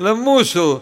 למוסל